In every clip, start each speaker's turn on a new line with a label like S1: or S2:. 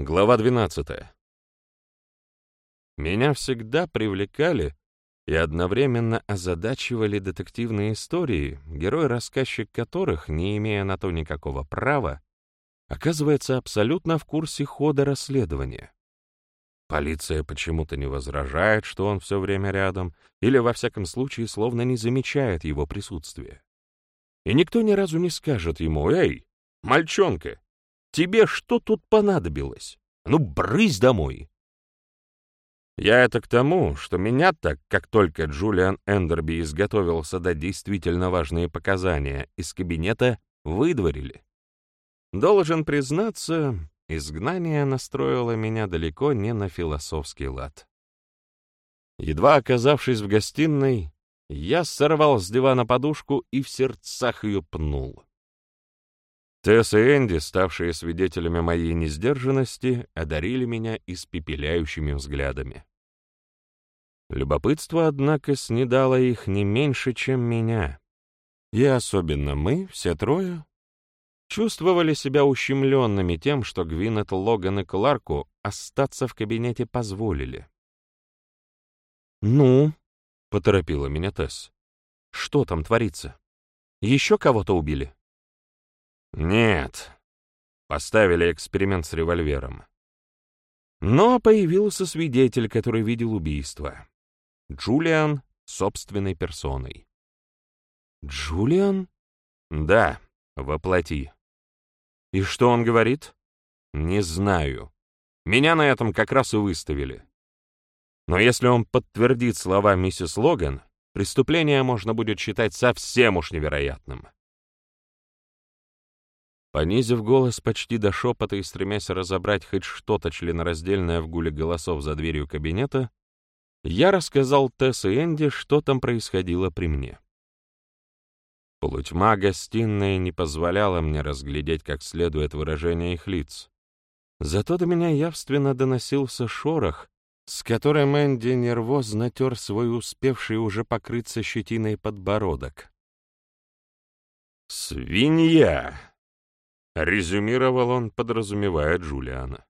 S1: Глава 12. Меня всегда привлекали и одновременно озадачивали детективные истории, герой-рассказчик которых, не имея на то никакого права, оказывается абсолютно в курсе хода расследования. Полиция почему-то не возражает, что он все время рядом, или, во всяком случае, словно не замечает его присутствия. И никто ни разу не скажет ему «Эй, мальчонка, Тебе что тут понадобилось? Ну, брысь домой!» Я это к тому, что меня так, как только Джулиан Эндерби изготовился дать действительно важные показания из кабинета, выдворили. Должен признаться, изгнание настроило меня далеко не на философский лад. Едва оказавшись в гостиной, я сорвал с дивана подушку и в сердцах ее пнул. Тесс и Энди, ставшие свидетелями моей несдержанности, одарили меня испепеляющими взглядами. Любопытство, однако, снедало их не меньше, чем меня. И особенно мы, все трое, чувствовали себя ущемленными тем, что Гвинет, Логан и Кларку остаться в кабинете позволили. «Ну?» — поторопила меня Тесс. «Что там творится? Еще кого-то убили?» Нет. Поставили эксперимент с револьвером. Но появился свидетель, который видел убийство. Джулиан собственной персоной. Джулиан? Да, воплоти. И что он говорит? Не знаю. Меня на этом как раз и выставили. Но если он подтвердит слова миссис Логан, преступление можно будет считать совсем уж невероятным. Понизив голос почти до шепота и стремясь разобрать хоть что-то членораздельное в гуле голосов за дверью кабинета, я рассказал Тесс и Энди, что там происходило при мне. Полутьма гостиной не позволяла мне разглядеть как следует выражение их лиц. Зато до меня явственно доносился шорох, с которым Энди нервозно тер свой успевший уже покрыться щетиной подбородок. «Свинья!» Резюмировал он, подразумевая Джулиана.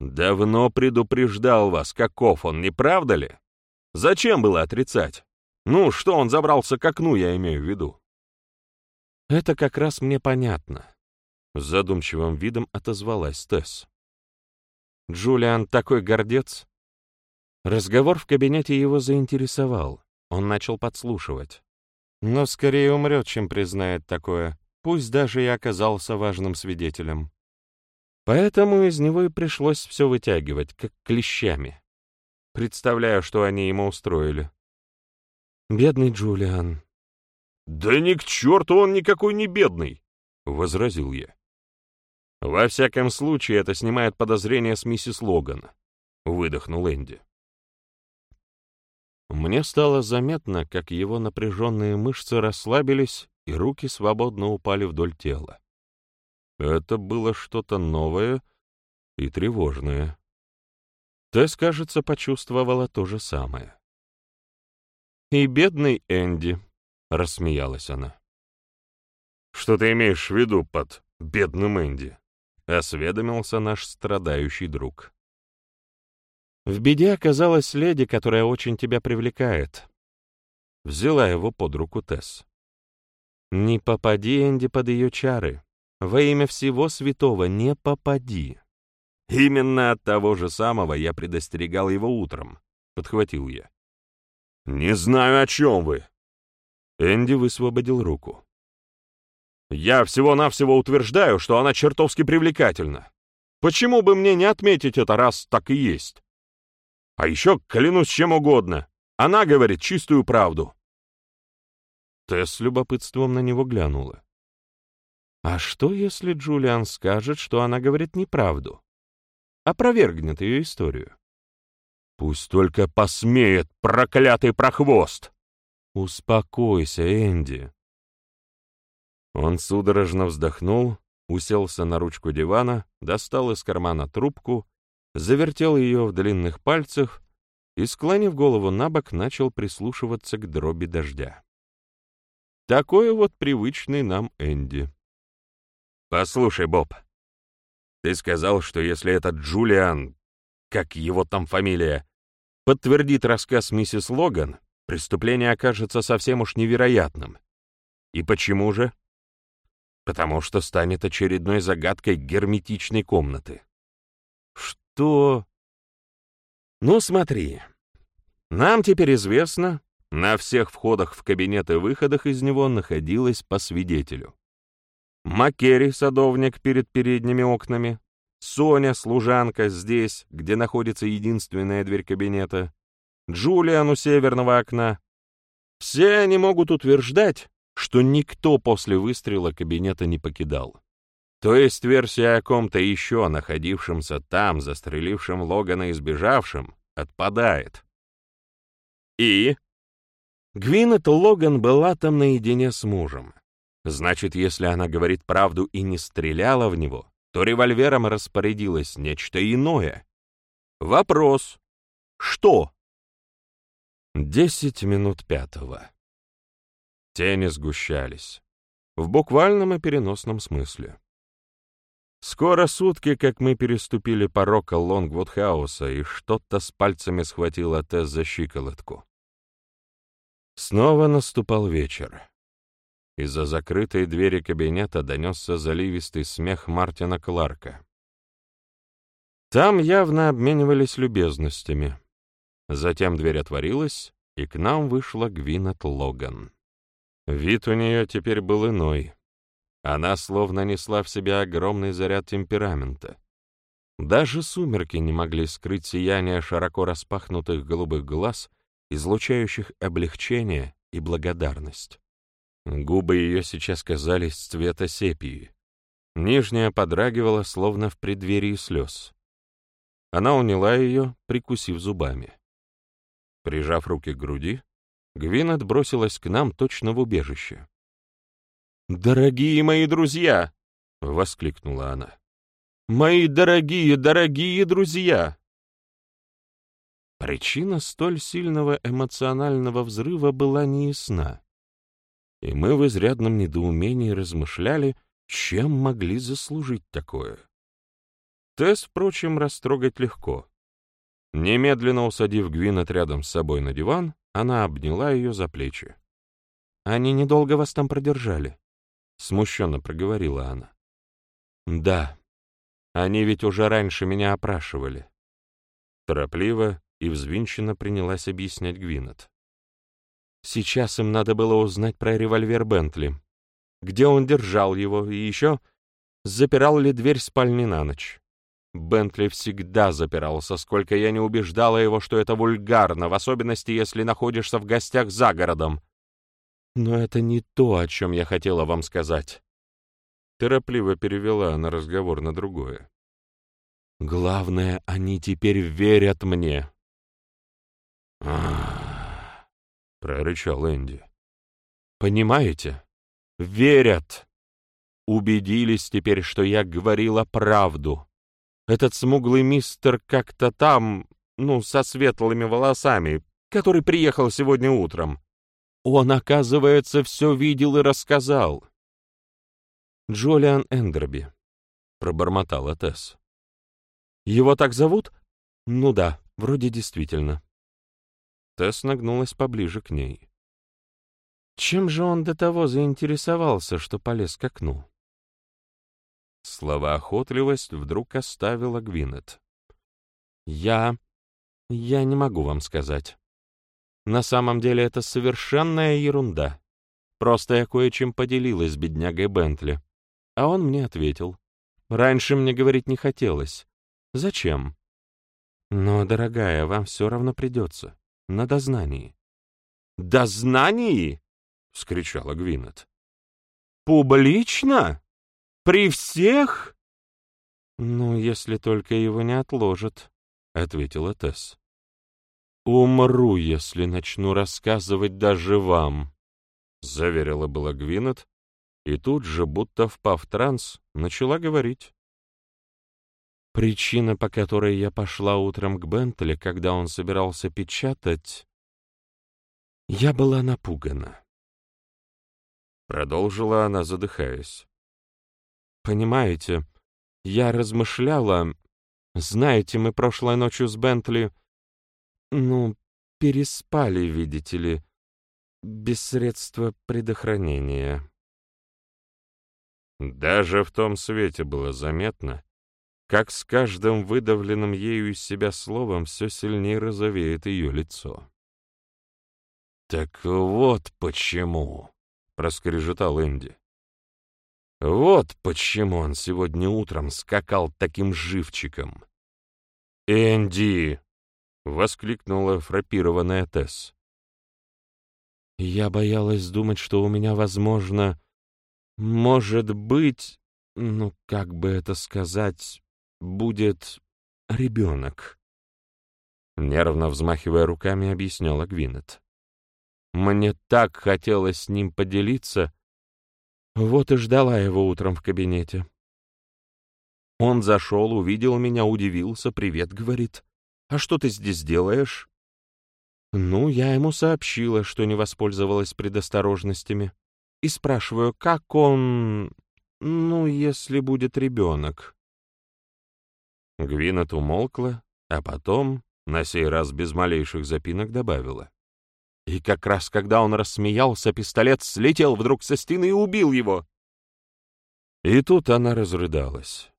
S1: «Давно предупреждал вас, каков он, не правда ли? Зачем было отрицать? Ну, что он забрался к окну, я имею в виду?» «Это как раз мне понятно», — задумчивым видом отозвалась Тесс. «Джулиан такой гордец». Разговор в кабинете его заинтересовал. Он начал подслушивать. Но скорее умрет, чем признает такое пусть даже и оказался важным свидетелем. Поэтому из него и пришлось все вытягивать, как клещами. Представляю, что они ему устроили. Бедный Джулиан. «Да ни к черту он никакой не бедный!» — возразил я. «Во всяком случае, это снимает подозрения с миссис Логан», — выдохнул Энди. Мне стало заметно, как его напряженные мышцы расслабились, и руки свободно упали вдоль тела. Это было что-то новое и тревожное. Тесс, кажется, почувствовала то же самое. «И бедный Энди», — рассмеялась она. «Что ты имеешь в виду под бедным Энди?» — осведомился наш страдающий друг. «В беде оказалась леди, которая очень тебя привлекает». Взяла его под руку Тесс. Не попади, Энди, под ее чары. Во имя всего святого не попади. Именно от того же самого я предостерегал его утром, — подхватил я. «Не знаю, о чем вы!» Энди высвободил руку. «Я всего-навсего утверждаю, что она чертовски привлекательна. Почему бы мне не отметить это, раз так и есть? А еще клянусь чем угодно. Она говорит чистую правду. Тесс с любопытством на него глянула. А что, если Джулиан скажет, что она говорит неправду? Опровергнет ее историю. Пусть только посмеет, проклятый прохвост! Успокойся, Энди. Он судорожно вздохнул, уселся на ручку дивана, достал из кармана трубку, завертел ее в длинных пальцах и, склонив голову на бок, начал прислушиваться к дроби дождя. Такой вот привычный нам Энди. «Послушай, Боб, Ты сказал, что если этот Джулиан, как его там фамилия, подтвердит рассказ миссис Логан, преступление окажется совсем уж невероятным. И почему же? Потому что станет очередной загадкой герметичной комнаты. Что? Ну, смотри. Нам теперь известно, на всех входах в кабинет и выходах из него находилось по свидетелю. Маккери, садовник перед передними окнами, Соня, служанка, здесь, где находится единственная дверь кабинета, Джулиан у северного окна. Все они могут утверждать, что никто после выстрела кабинета не покидал. То есть версия о ком-то еще находившемся там, застрелившем Логана и сбежавшем, отпадает. И? Гвинет Логан была там наедине с мужем. Значит, если она говорит правду и не стреляла в него, то револьвером распорядилось нечто иное. Вопрос. Что? Десять минут пятого. Тени сгущались. В буквальном и переносном смысле. Скоро сутки, как мы переступили порог Лонгвуд-хауса, и что-то с пальцами схватило Тесс за щиколотку. Снова наступал вечер. Из-за закрытой двери кабинета донесся заливистый смех Мартина Кларка. Там явно обменивались любезностями. Затем дверь отворилась, и к нам вышла Гвинет Логан. Вид у нее теперь был иной. Она словно несла в себя огромный заряд темперамента. Даже сумерки не могли скрыть сияние широко распахнутых голубых глаз, излучающих облегчение и благодарность. Губы ее сейчас казались цвета сепии. Нижняя подрагивала, словно в преддверии слез. Она уняла ее, прикусив зубами. Прижав руки к груди, Гвинет бросилась к нам точно в убежище. «Дорогие мои друзья!» — воскликнула она. «Мои дорогие, дорогие друзья!» Причина столь сильного эмоционального взрыва была неясна и мы в изрядном недоумении размышляли, чем могли заслужить такое. Тесс, впрочем, растрогать легко. Немедленно усадив Гвинет рядом с собой на диван, она обняла ее за плечи. «Они недолго вас там продержали», — смущенно проговорила она. «Да, они ведь уже раньше меня опрашивали». Торопливо и взвинченно принялась объяснять Гвинет. Сейчас им надо было узнать про револьвер Бентли. Где он держал его, и еще запирал ли дверь спальни на ночь. Бентли всегда запирался, сколько я не убеждала его, что это вульгарно, в особенности, если находишься в гостях за городом. Но это не то, о чем я хотела вам сказать. Торопливо перевела она разговор на другое. Главное, они теперь верят мне. Ах прорычал Энди. «Понимаете? Верят. Убедились теперь, что я говорила правду. Этот смуглый мистер как-то там, ну, со светлыми волосами, который приехал сегодня утром. Он, оказывается, все видел и рассказал». «Джолиан Эндерби», — пробормотала Тесс. «Его так зовут? Ну да, вроде действительно». Тесс нагнулась поближе к ней. Чем же он до того заинтересовался, что полез к окну? Словоохотливость вдруг оставила Гвинет. «Я... я не могу вам сказать. На самом деле это совершенная ерунда. Просто я кое-чем поделилась с беднягой Бентли. А он мне ответил. Раньше мне говорить не хотелось. Зачем? Но, дорогая, вам все равно придется на дознании. «Дознании?» — вскричала Гвинет. «Публично? При всех?» «Ну, если только его не отложат», — ответила Тесс. «Умру, если начну рассказывать даже вам», — заверила была Гвинет, и тут же, будто впав в транс, начала говорить. Причина, по которой я пошла утром к Бентли, когда он собирался печатать... Я была напугана. Продолжила она, задыхаясь. Понимаете, Я размышляла... Знаете, мы прошлой ночью с Бентли... Ну, переспали, видите ли, без средства предохранения. Даже в том свете было заметно, как с каждым выдавленным ею из себя словом все сильнее розовеет ее лицо. «Так вот почему!» — проскрежетал Энди. «Вот почему он сегодня утром скакал таким живчиком!» «Энди!» — воскликнула фрапированная Тесс. «Я боялась думать, что у меня, возможно, может быть, ну, как бы это сказать, будет ребенок». Нервно взмахивая руками, объясняла Гвинет. Мне так хотелось с ним поделиться. Вот и ждала его утром в кабинете. Он зашел, увидел меня, удивился, «Привет», — говорит. «А что ты здесь делаешь?» Ну, я ему сообщила, что не воспользовалась предосторожностями. И спрашиваю, как он... Ну, если будет ребенок. Гвинет умолкла, а потом, на сей раз без малейших запинок, добавила. И как раз когда он рассмеялся, пистолет слетел вдруг со стены и убил его. И тут она разрыдалась.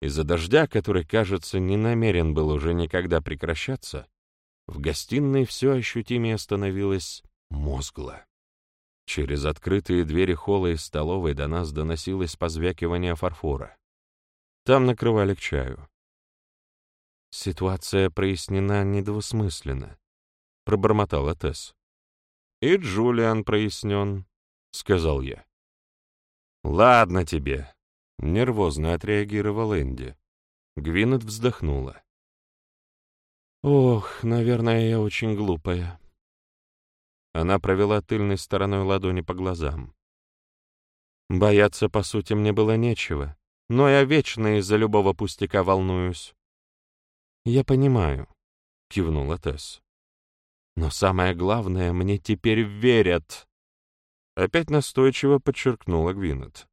S1: Из-за дождя, который, кажется, не намерен был уже никогда прекращаться, в гостиной все ощутимее становилось мозгло. Через открытые двери холла и столовой до нас доносилось позвякивание фарфора. Там накрывали к чаю. Ситуация прояснена недвусмысленно. — пробормотала Тесс. «И Джулиан прояснен», — сказал я. «Ладно тебе», — нервозно отреагировал Энди. Гвинет вздохнула. «Ох, наверное, я очень глупая». Она провела тыльной стороной ладони по глазам. Бояться, по сути, мне было нечего, но я вечно из-за любого пустяка волнуюсь. «Я понимаю», — кивнула Тесс. Но самое главное, мне теперь верят. Опять настойчиво подчеркнула Гвинет.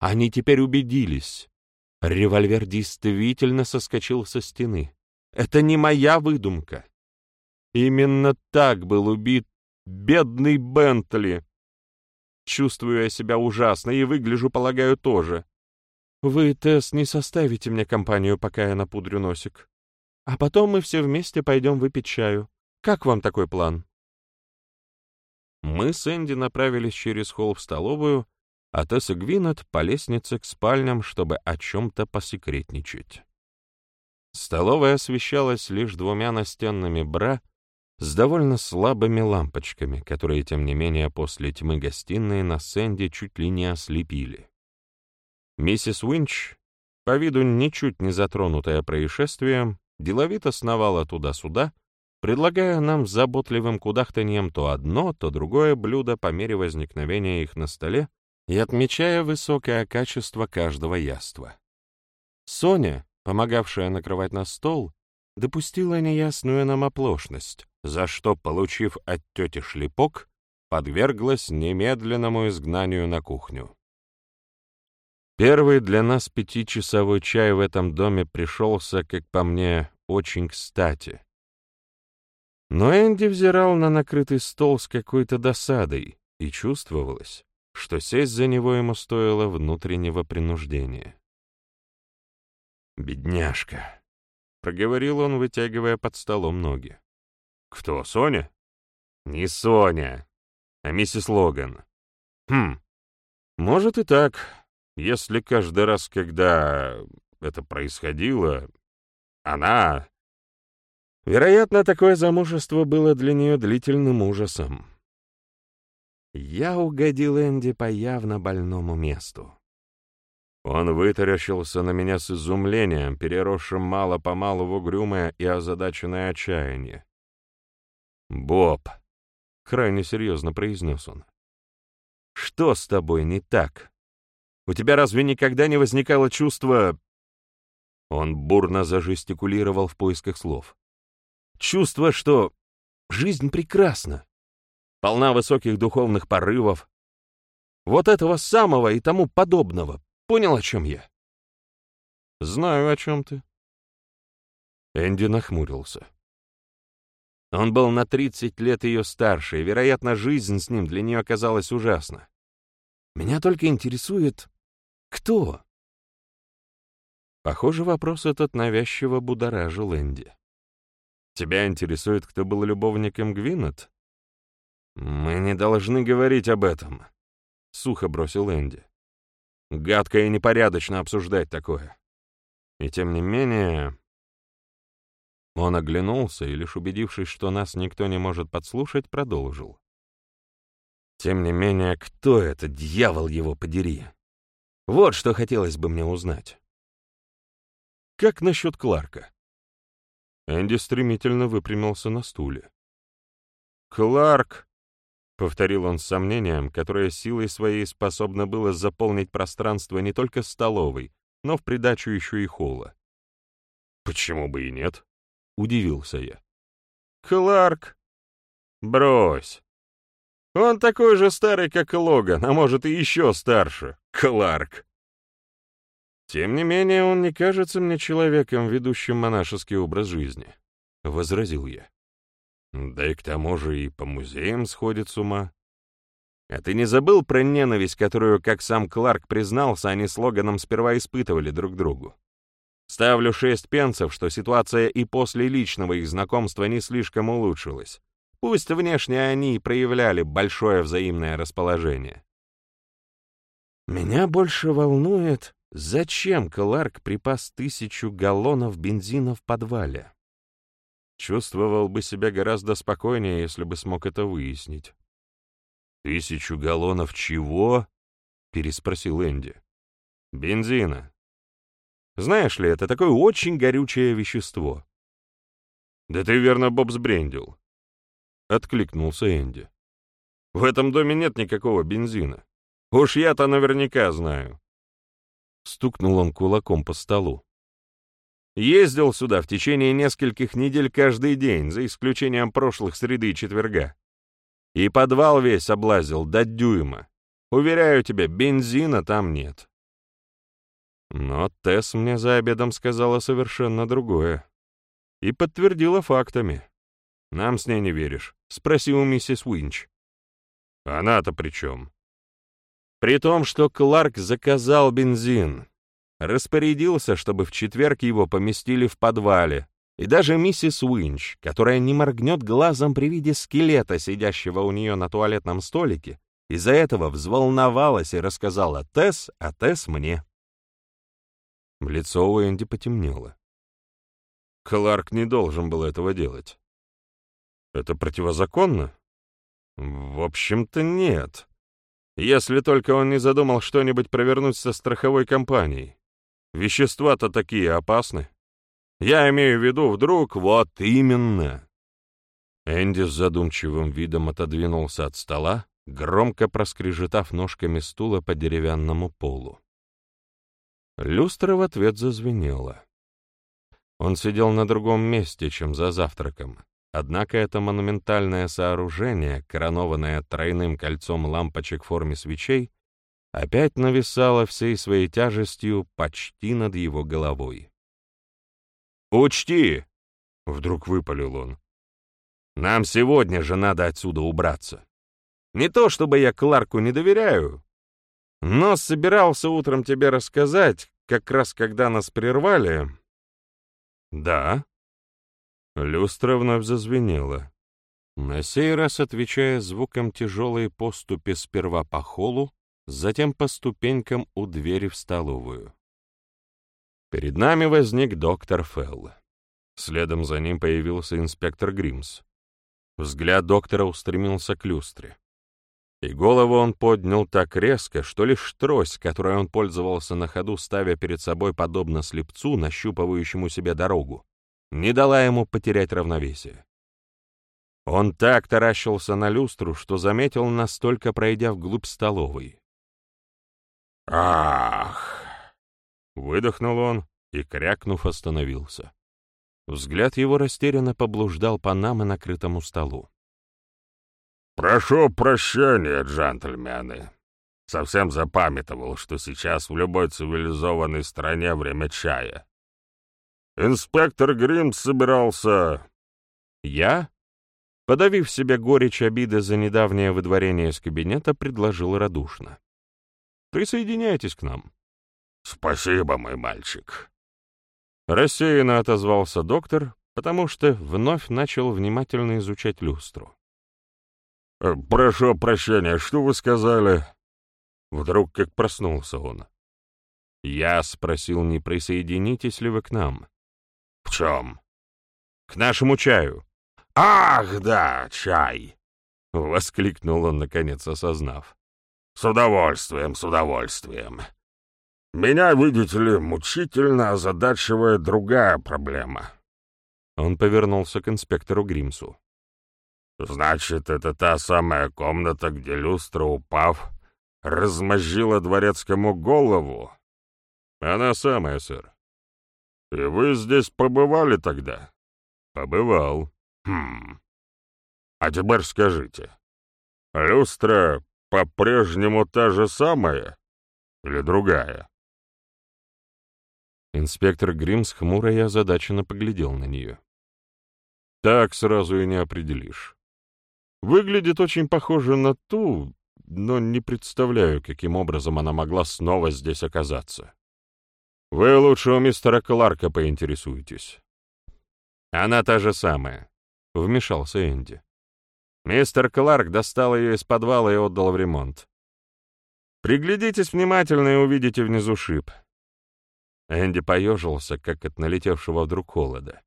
S1: Они теперь убедились. Револьвер действительно соскочил со стены. Это не моя выдумка. Именно так был убит бедный Бентли. Чувствую я себя ужасно и выгляжу, полагаю, тоже. Вы, Тесс, не составите мне компанию, пока я напудрю носик. А потом мы все вместе пойдем выпить чаю. Как вам такой план?» Мы с Энди направились через холл в столовую, а Тесс и Гвинет по лестнице к спальням, чтобы о чем-то посекретничать. Столовая освещалась лишь двумя настенными бра с довольно слабыми лампочками, которые, тем не менее, после тьмы гостиной на Сэнди чуть ли не ослепили. Миссис Уинч, по виду ничуть не затронутая происшествием, деловито сновала туда-сюда, предлагая нам заботливым кудахтаньем то одно, то другое блюдо по мере возникновения их на столе и отмечая высокое качество каждого яства. Соня, помогавшая накрывать на стол, допустила неясную нам оплошность, за что, получив от тети шлепок, подверглась немедленному изгнанию на кухню. Первый для нас пятичасовой чай в этом доме пришелся, как по мне, очень кстати, но Энди взирал на накрытый стол с какой-то досадой, и чувствовалось, что сесть за него ему стоило внутреннего принуждения. «Бедняжка», — проговорил он, вытягивая под столом ноги. «Кто, Соня?» «Не Соня, а миссис Логан». «Хм, может и так, если каждый раз, когда это происходило, она, Вероятно, такое замужество было для нее длительным ужасом. Я угодил Энди по явно больному месту. Он вытаращился на меня с изумлением, переросшим мало-помалу в угрюмое и озадаченное отчаяние. «Боб», — крайне серьезно произнес он, — «что с тобой не так? У тебя разве никогда не возникало чувство...» Он бурно зажестикулировал в поисках слов. Чувство, что жизнь прекрасна, полна высоких духовных порывов. Вот этого самого и тому подобного. Понял, о чем я? «Знаю, о чем ты». Энди нахмурился. Он был на 30 лет ее старше, и, вероятно, жизнь с ним для нее оказалась ужасна. Меня только интересует, кто? Похоже, вопрос этот навязчиво будоражил Энди. Тебя интересует, кто был любовником Гвинет? Мы не должны говорить об этом, — сухо бросил Энди. Гадко и непорядочно обсуждать такое. И тем не менее... Он оглянулся и, лишь убедившись, что нас никто не может подслушать, продолжил. Тем не менее, кто это, дьявол его подери? Вот что хотелось бы мне узнать. Как насчет Кларка? Энди стремительно выпрямился на стуле. «Кларк!» — повторил он с сомнением, которое силой своей способно было заполнить пространство не только столовой, но в придачу еще и холла. «Почему бы и нет?» — удивился я. «Кларк!» «Брось! Он такой же старый, как Логан, а может и еще старше. Кларк!» «Тем не менее, он не кажется мне человеком, ведущим монашеский образ жизни», — возразил я. «Да и к тому же и по музеям сходит с ума. А ты не забыл про ненависть, которую, как сам Кларк признался, они с Логаном сперва испытывали друг другу? Ставлю шесть пенсов, что ситуация и после личного их знакомства не слишком улучшилась. Пусть внешне они проявляли большое взаимное расположение. Меня больше волнует, Зачем Кларк припас тысячу галлонов бензина в подвале? Чувствовал бы себя гораздо спокойнее, если бы смог это выяснить. «Тысячу галлонов чего?» — переспросил Энди. «Бензина. Знаешь ли, это такое очень горючее вещество». «Да ты верно Боб сбрендил», — откликнулся Энди. «В этом доме нет никакого бензина. Уж я-то наверняка знаю. Стукнул он кулаком по столу. Ездил сюда в течение нескольких недель каждый день, за исключением прошлых среды и четверга. И подвал весь облазил до дюйма. Уверяю тебя, бензина там нет. Но Тесс мне за обедом сказала совершенно другое. И подтвердила фактами. Нам с ней не веришь. Спроси у миссис Уинч. Она-то при чем? При том, что Кларк заказал бензин, распорядился, чтобы в четверг его поместили в подвале, и даже миссис Уинч, которая не моргнет глазом при виде скелета, сидящего у нее на туалетном столике, из-за этого взволновалась и рассказала Тесс, а Тесс мне. Лицо у Энди потемнело. Кларк не должен был этого делать. Это противозаконно? В общем-то, нет. Если только он не задумал что-нибудь провернуть со страховой компанией. Вещества-то такие опасны. Я имею в виду, вдруг, вот именно. Энди с задумчивым видом отодвинулся от стола, громко проскрежетав ножками стула по деревянному полу. Люстра в ответ зазвенела. Он сидел на другом месте, чем за завтраком, Однако это монументальное сооружение, коронованное тройным кольцом лампочек в форме свечей, опять нависало всей своей тяжестью почти над его головой. «Учти!» — вдруг выпалил он. «Нам сегодня же надо отсюда убраться. Не то чтобы я Кларку не доверяю, но собирался утром тебе рассказать, как раз когда нас прервали...» «Да», Люстра вновь зазвенела. На сей раз отвечая звуком тяжелой поступи сперва по холлу, затем по ступенькам у двери в столовую. Перед нами возник доктор Фелл. Следом за ним появился инспектор Гримс. Взгляд доктора устремился к люстре. И голову он поднял так резко, что лишь трость, которой он пользовался на ходу, ставя перед собой подобно слепцу, нащупывающему себе дорогу, не дала ему потерять равновесие. Он так таращился на люстру, что заметил настолько пройдя вглубь столовой. «Ах!» — выдохнул он и, крякнув, остановился. Взгляд его растерянно поблуждал по нам и накрытому столу. «Прошу прощения, джентльмены.
S2: Совсем запамятовал, что сейчас в любой цивилизованной стране время чая. Инспектор Гримс собирался...
S1: Я, подавив себе горечь обиды за недавнее выдворение из кабинета, предложил радушно. «Присоединяйтесь к нам».
S2: «Спасибо, мой мальчик».
S1: Рассеянно отозвался доктор, потому что вновь начал внимательно изучать люстру.
S2: «Э, «Прошу прощения, что вы сказали?»
S1: Вдруг как проснулся он. Я спросил, не присоединитесь ли вы к нам.
S2: «В чем?»
S1: «К нашему чаю».
S2: «Ах, да, чай!»
S1: — воскликнул он, наконец осознав.
S2: «С удовольствием, с удовольствием. Меня, видите ли, мучительно озадачивает другая проблема».
S1: Он повернулся к инспектору Гримсу.
S2: «Значит, это та самая комната, где люстра, упав, размозжила дворецкому голову?»
S1: «Она самая, сэр».
S2: «И вы здесь побывали тогда?»
S1: «Побывал».
S2: «Хм. А теперь скажите, люстра по-прежнему та же самая или другая?»
S1: Инспектор Гримс хмуро и озадаченно поглядел на нее. «Так сразу и не определишь. Выглядит очень похоже на ту, но не представляю, каким образом она могла снова здесь оказаться. Вы лучше у мистера Кларка поинтересуетесь». «Она та же самая», — вмешался Энди. Мистер Кларк достал ее из подвала и отдал в ремонт. Приглядитесь внимательно и увидите внизу шип. Энди поежился, как от налетевшего вдруг холода.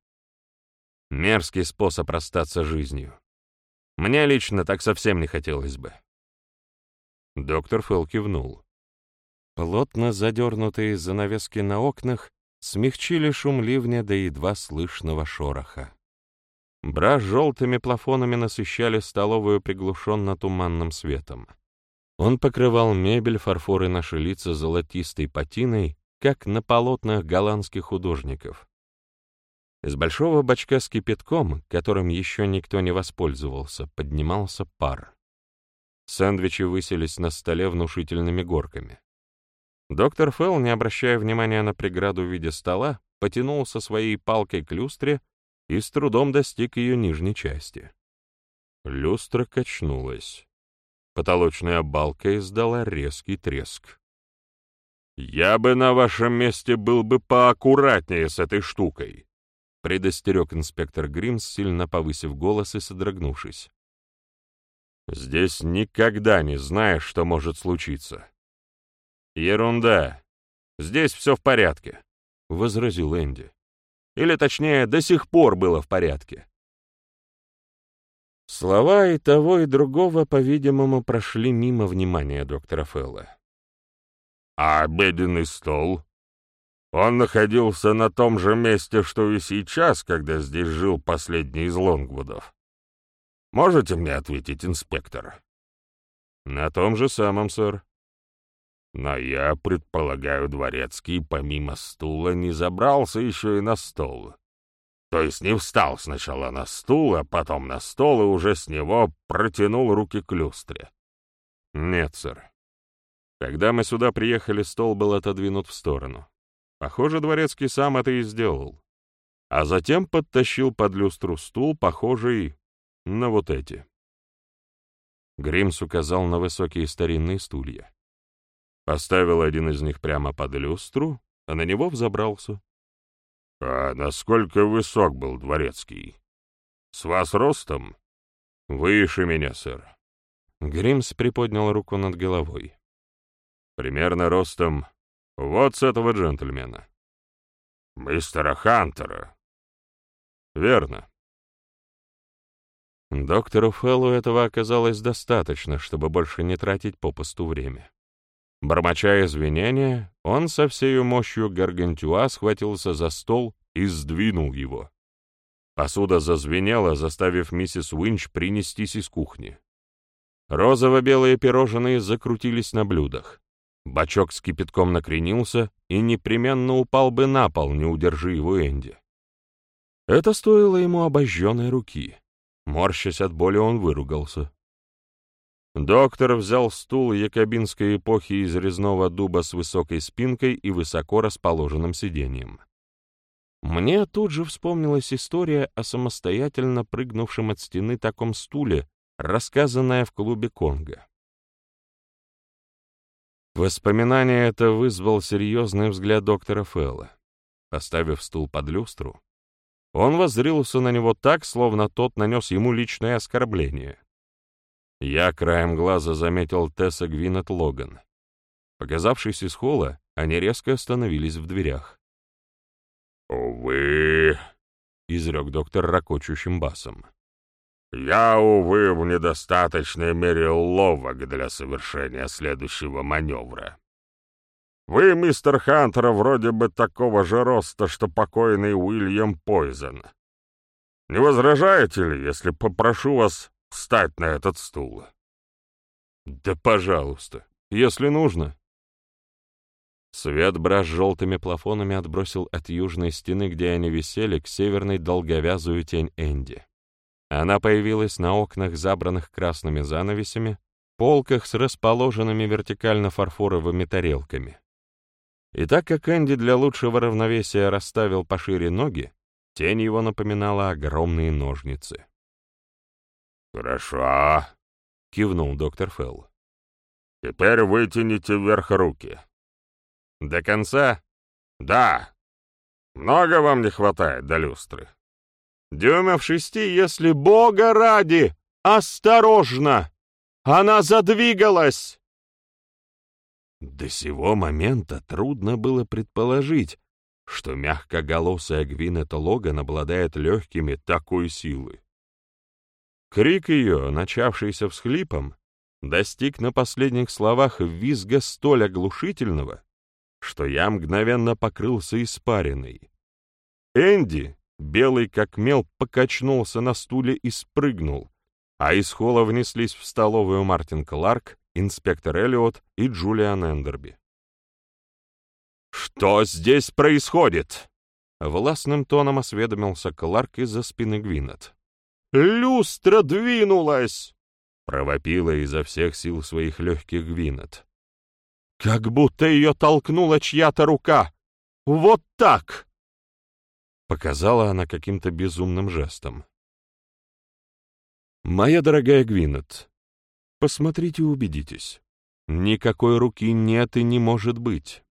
S1: Мерзкий способ расстаться жизнью. Мне лично так совсем не хотелось бы. Доктор Фелл кивнул. Плотно задернутые занавески на окнах смягчили шум ливня до едва слышного шороха. Бра с желтыми плафонами насыщали столовую приглушенно-туманным светом. Он покрывал мебель, фарфор и наши лица золотистой патиной, как на полотнах голландских художников. Из большого бачка с кипятком, которым еще никто не воспользовался, поднимался пар. Сэндвичи высились на столе внушительными горками. Доктор Фелл, не обращая внимания на преграду в виде стола, потянулся своей палкой к люстре и с трудом достиг ее нижней части. Люстра качнулась. Потолочная балка издала резкий треск. «Я бы на вашем месте был бы поаккуратнее с этой штукой», предостерег инспектор Гримс, сильно повысив голос и содрогнувшись. «Здесь никогда не знаешь, что может случиться». «Ерунда. Здесь все в порядке», — возразил Энди. Или, точнее, до сих пор было в порядке. Слова и того, и другого, по-видимому, прошли мимо внимания доктора Фелла.
S2: «А обеденный стол? Он находился на том же месте, что и сейчас, когда здесь жил последний из Лонгвудов. Можете мне ответить, инспектор?»
S1: «На том же самом, сэр».
S2: Но я предполагаю, дворецкий помимо стула не забрался еще и на стол. То есть не встал сначала на стул, а потом на стол и уже с него протянул руки к люстре.
S1: Нет, сэр. Когда мы сюда приехали, стол был отодвинут в сторону. Похоже, дворецкий сам это и сделал. А затем подтащил под люстру стул, похожий на вот эти. Гримс указал на высокие старинные стулья. Поставил один из них прямо под люстру, а на него взобрался.
S2: — А насколько высок был дворецкий? С вас ростом?
S1: — Выше меня, сэр. Гримс приподнял руку над головой. Примерно ростом вот с этого джентльмена.
S2: — Мистера Хантера.
S1: — Верно. Доктору Феллу этого оказалось достаточно, чтобы больше не тратить попусту время. Бормоча извинения, он со всею мощью гаргантюа схватился за стол и сдвинул его. Посуда зазвенела, заставив миссис Уинч принестись из кухни. Розово-белые пирожные закрутились на блюдах. Бачок с кипятком накренился и непременно упал бы на пол, не удержи его Энди. Это стоило ему обожженной руки. Морщась от боли, он выругался. Доктор взял стул якобинской эпохи из резного дуба с высокой спинкой и высоко расположенным сиденьем. Мне тут же вспомнилась история о самостоятельно прыгнувшем от стены таком стуле, рассказанная в клубе Конго. Воспоминание это вызвал серьезный взгляд доктора Фэлла. Поставив стул под люстру, он воззрился на него так, словно тот нанес ему личное оскорбление. Я краем глаза заметил Тесса Гвинет Логан. Показавшись из холла, они резко остановились в дверях.
S2: «Увы», —
S1: изрек доктор ракочущим басом.
S2: «Я, увы, в недостаточной мере ловок для совершения следующего маневра. Вы, мистер Хантер, вроде бы такого же роста, что покойный Уильям Пойзен. Не возражаете ли, если попрошу вас встать на этот стул.
S1: Да пожалуйста, если нужно. Свет бра с желтыми плафонами отбросил от южной стены, где они висели, к северной долговязую тень Энди. Она появилась на окнах, забранных красными занавесями, полках с расположенными вертикально фарфоровыми тарелками. И так как Энди для лучшего равновесия расставил пошире ноги, тень его напоминала огромные ножницы.
S2: «Хорошо», — кивнул доктор Фелл. «Теперь вытяните вверх руки».
S1: «До конца?»
S2: «Да. Много вам не хватает до люстры?»
S1: «Дюймов шести, если Бога ради! Осторожно! Она задвигалась!» До сего момента трудно было предположить, что мягкоголосая Гвинета Логан обладает легкими такой силы. Крик ее, начавшийся всхлипом, достиг на последних словах визга столь оглушительного, что я мгновенно покрылся испариной. Энди, белый как мел, покачнулся на стуле и спрыгнул, а из холла внеслись в столовую Мартин Кларк, инспектор Эллиот и Джулиан Эндерби. «Что здесь происходит?» — властным тоном осведомился Кларк из-за спины Гвинет. Люстра двинулась!» — провопила изо всех сил своих легких Гвинет. «Как будто ее толкнула чья-то рука! Вот так!» Показала она каким-то безумным жестом. «Моя дорогая Гвинет, посмотрите и убедитесь. Никакой руки нет и не может быть».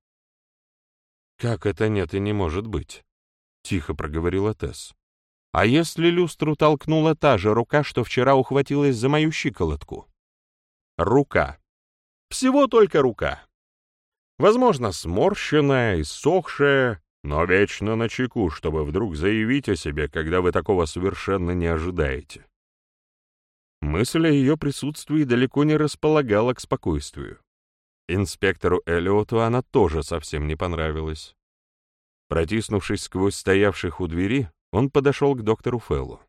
S1: «Как это нет и не может быть?» — тихо проговорила Тесс. А если люстру толкнула та же рука, что вчера ухватилась за мою щиколотку? Рука. Всего только рука. Возможно, сморщенная, иссохшая, но вечно на чеку, чтобы вдруг заявить о себе, когда вы такого совершенно не ожидаете. Мысль о ее присутствии далеко не располагала к спокойствию. Инспектору Эллиоту она тоже совсем не понравилась. Протиснувшись сквозь стоявших у двери, он подошел к доктору Феллу.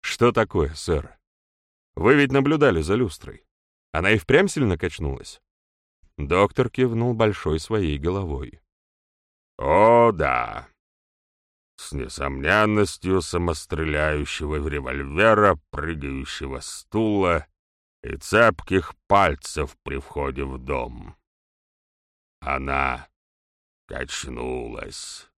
S1: «Что такое, сэр? Вы ведь наблюдали за люстрой. Она и впрямь сильно качнулась?» Доктор кивнул большой своей головой.
S2: «О, да. С несомненностью самостреляющего револьвера, прыгающего стула и цепких пальцев при входе в дом. Она качнулась.